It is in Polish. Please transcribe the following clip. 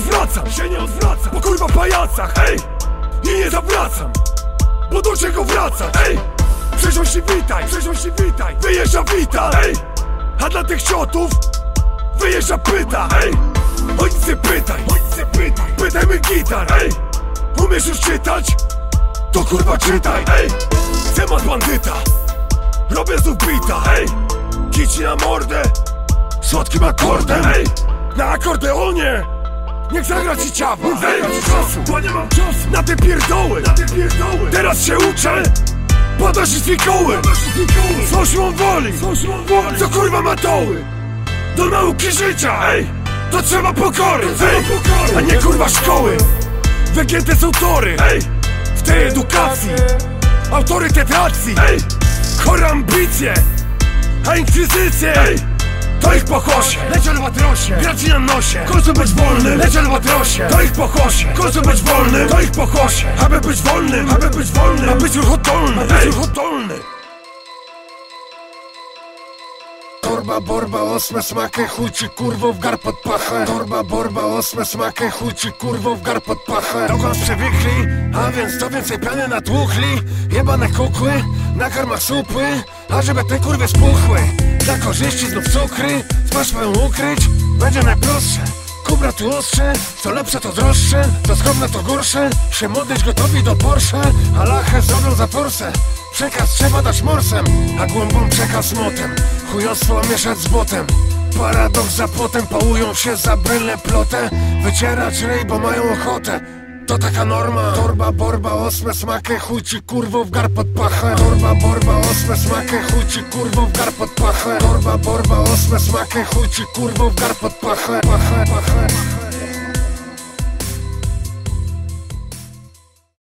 odwracam, się nie odwracam. Po kurwa pajacach, ej! I nie zawracam Bo do czego wracać, ej! Przesiąść i witaj, przesiąść i witaj. Wyjeżdża wita, ej! A dla tych ciotów Wyjeżdża pyta, ej! O nic nie pytaj, o nic nie pytaj Pytajmy gitar, ej! Umiesz już czytać? To kurwa czytaj, ej! Temat bandyta. Robię znów bita, ej! Kici na mordę Słodkim akordem, ej! Na akordeonie Niech zagra ci ciawa, Niech zagra ci czasu Bo nie mam czasu Na te pierdoły, na te pierdoły. Teraz się uczę. Podnosić fikoły Co siłą woli, co kurwa ma doły? Do nauki życia, ej. To trzeba pokory, ej. A nie kurwa szkoły. Wygięte są tory, ej. W tej edukacji. Autorytet racji, ej. Chore ambicje A inkwizycje, ej To ich pochosie. Leć albatrosie Graci na nosie. Końcu być wolnym. Leć albatrosie To ich pochosie. Końcu być wolnym. To ich pochosie. Aby być wolnym. Aby być wolnym. Ma być ruch oddolny Ma być oddolny Torba, borba, osme smakę, chuj ci kurwo w gar pod pachę. Torba, borba, osme smakę, chuj ci kurwo w gar pod pachę. Dokąd przewikli, a więc to więcej piany natłuchli Jebane kukły, na karmach supły, a żeby te kurwy spuchły Dla korzyści znów cukry, twarz mają ukryć, będzie najprostsze Kubra tu ostrze, co lepsze to droższe Co skromne to gorsze, się modlić gotowi do Porsche A lachę zrobią za forsę Przekaz trzeba dać morsem, a głąbom przekaz motem Chujostwo mieszać z botem. Paradoks za płotem, pałują się za brylę plotę Wycierać rej, bo mają ochotę to taka norma Torba, borba, osme smakę, chuj ci kurwo w gar pod pachę Torba, borba, osme smakę, chuj ci kurwo w gar pod pachę Torba, borba, osme smakę, chuj ci kurwo w gar pod pachę Pachę, pachę,